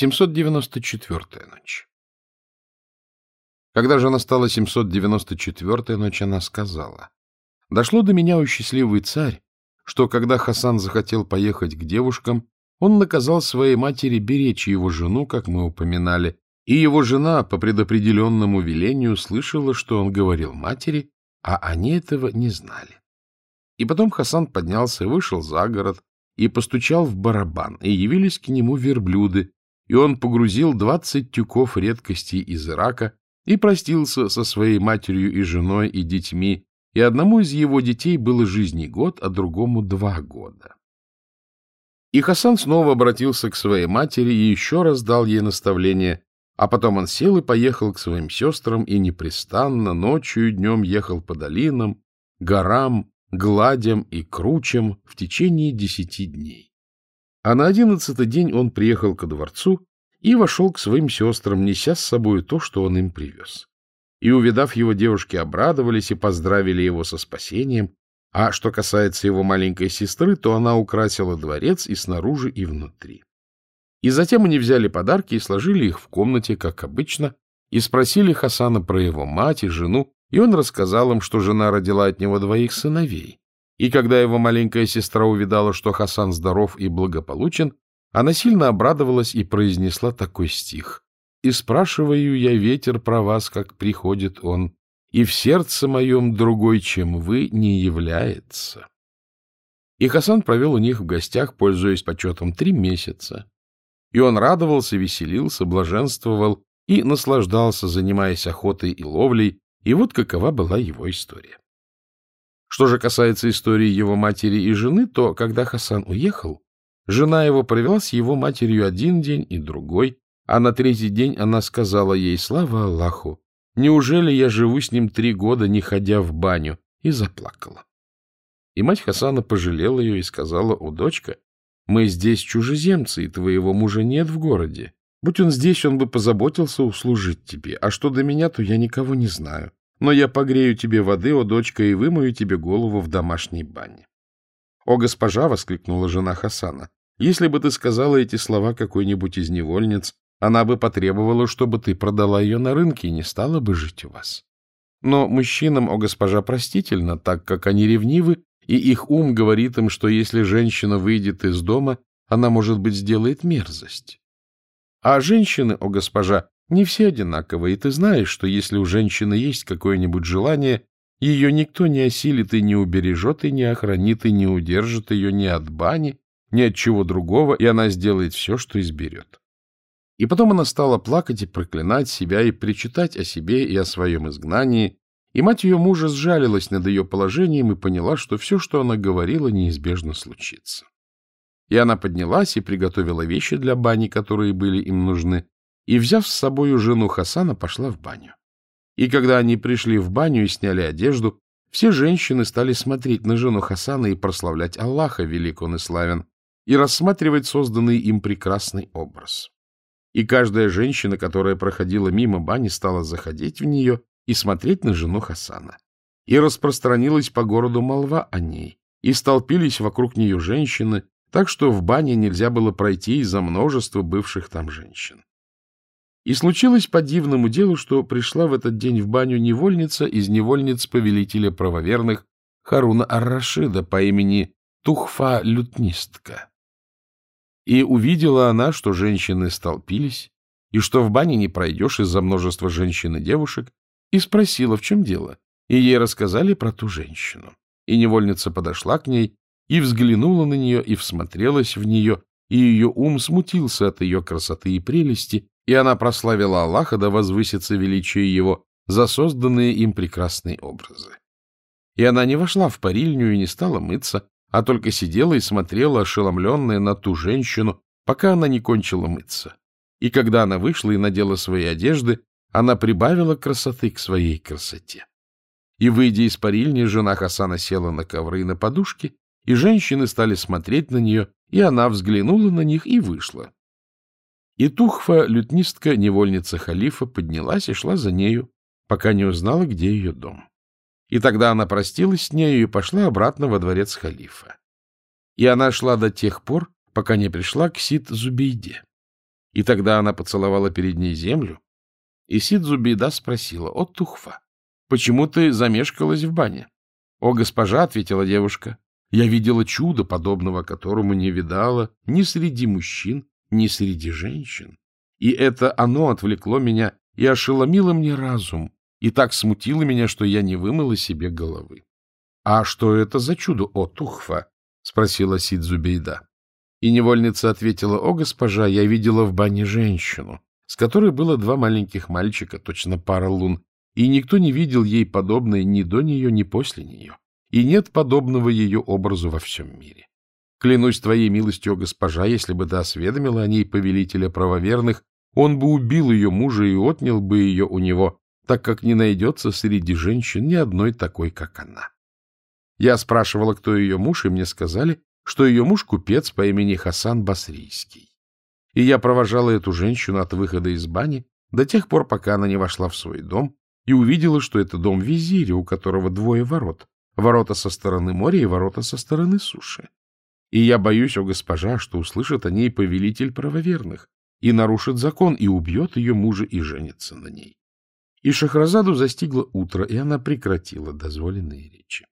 794-я ночь. Когда же настала 794-я ночь, она сказала, «Дошло до меня, о счастливый царь, что когда Хасан захотел поехать к девушкам, он наказал своей матери беречь его жену, как мы упоминали, и его жена по предопределенному велению слышала, что он говорил матери, а они этого не знали. И потом Хасан поднялся и вышел за город, и постучал в барабан, и явились к нему верблюды, и он погрузил двадцать тюков редкостей из Ирака и простился со своей матерью и женой и детьми, и одному из его детей было жизни год, а другому два года. И Хасан снова обратился к своей матери и еще раз дал ей наставление, а потом он сел и поехал к своим сестрам и непрестанно ночью и днем ехал по долинам, горам, гладям и кручам в течение десяти дней. А на одиннадцатый день он приехал ко дворцу и вошел к своим сестрам, неся с собой то, что он им привез. И, увидав его, девушки обрадовались и поздравили его со спасением, а что касается его маленькой сестры, то она украсила дворец и снаружи, и внутри. И затем они взяли подарки и сложили их в комнате, как обычно, и спросили Хасана про его мать и жену, и он рассказал им, что жена родила от него двоих сыновей, и когда его маленькая сестра увидала, что Хасан здоров и благополучен, она сильно обрадовалась и произнесла такой стих. «И спрашиваю я ветер про вас, как приходит он, и в сердце моем другой, чем вы, не является». И Хасан провел у них в гостях, пользуясь почетом, три месяца. И он радовался, веселился, блаженствовал и наслаждался, занимаясь охотой и ловлей, и вот какова была его история. Что же касается истории его матери и жены, то, когда Хасан уехал, жена его провела с его матерью один день и другой, а на третий день она сказала ей «Слава Аллаху! Неужели я живу с ним три года, не ходя в баню?» и заплакала. И мать Хасана пожалела ее и сказала «О, дочка, мы здесь чужеземцы, и твоего мужа нет в городе. Будь он здесь, он бы позаботился услужить тебе, а что до меня, то я никого не знаю но я погрею тебе воды, о дочка, и вымою тебе голову в домашней бане. — О, госпожа! — воскликнула жена Хасана. — Если бы ты сказала эти слова какой-нибудь из невольниц, она бы потребовала, чтобы ты продала ее на рынке и не стала бы жить у вас. Но мужчинам, о госпожа, простительно, так как они ревнивы, и их ум говорит им, что если женщина выйдет из дома, она, может быть, сделает мерзость. А женщины, о госпожа, не все одинаковы, и ты знаешь, что если у женщины есть какое-нибудь желание, ее никто не осилит и не убережет, и не охранит, и не удержит ее ни от бани, ни от чего другого, и она сделает все, что изберет. И потом она стала плакать и проклинать себя, и причитать о себе и о своем изгнании, и мать ее мужа сжалилась над ее положением и поняла, что все, что она говорила, неизбежно случится. И она поднялась и приготовила вещи для бани, которые были им нужны, и, взяв с собою жену Хасана, пошла в баню. И когда они пришли в баню и сняли одежду, все женщины стали смотреть на жену Хасана и прославлять Аллаха, велик он и славен, и рассматривать созданный им прекрасный образ. И каждая женщина, которая проходила мимо бани, стала заходить в нее и смотреть на жену Хасана. И распространилась по городу молва о ней, и столпились вокруг нее женщины, так что в бане нельзя было пройти из-за множества бывших там женщин. И случилось по дивному делу, что пришла в этот день в баню невольница из невольниц повелителя правоверных Харуна Ар-Рашида по имени Тухфа-лютнистка. И увидела она, что женщины столпились, и что в бане не пройдешь из-за множества женщин и девушек, и спросила, в чем дело, и ей рассказали про ту женщину. И невольница подошла к ней, и взглянула на нее, и всмотрелась в нее, и ее ум смутился от ее красоты и прелести, и она прославила Аллаха, да возвысится величие его, за созданные им прекрасные образы. И она не вошла в парильню и не стала мыться, а только сидела и смотрела, ошеломленная на ту женщину, пока она не кончила мыться. И когда она вышла и надела свои одежды, она прибавила красоты к своей красоте. И, выйдя из парильни, жена Хасана села на ковры и на подушки, и женщины стали смотреть на нее, и она взглянула на них и вышла. И Тухфа, лютнистка, невольница халифа, поднялась и шла за нею, пока не узнала, где ее дом. И тогда она простилась с нею и пошла обратно во дворец халифа. И она шла до тех пор, пока не пришла к Сид-Зубейде. И тогда она поцеловала перед ней землю, и Сидзубейда спросила, «О, Тухфа, почему ты замешкалась в бане?» «О, госпожа», — ответила девушка, — «я видела чудо, подобного которому не видала ни среди мужчин, ни среди женщин. И это оно отвлекло меня и ошеломило мне разум, и так смутило меня, что я не вымыла себе головы. — А что это за чудо, о Тухфа? — спросила Сидзубейда. И невольница ответила, — О, госпожа, я видела в бане женщину, с которой было два маленьких мальчика, точно пара лун, и никто не видел ей подобной ни до нее, ни после нее, и нет подобного ее образу во всем мире. Клянусь твоей милостью, госпожа, если бы ты осведомила о ней повелителя правоверных, он бы убил ее мужа и отнял бы ее у него, так как не найдется среди женщин ни одной такой, как она. Я спрашивала, кто ее муж, и мне сказали, что ее муж — купец по имени Хасан Басрийский. И я провожала эту женщину от выхода из бани до тех пор, пока она не вошла в свой дом и увидела, что это дом визиря, у которого двое ворот. Ворота со стороны моря и ворота со стороны суши. И я боюсь, о госпожа, что услышит о ней повелитель правоверных и нарушит закон, и убьет ее мужа и женится на ней. И Шахразаду застигло утро, и она прекратила дозволенные речи.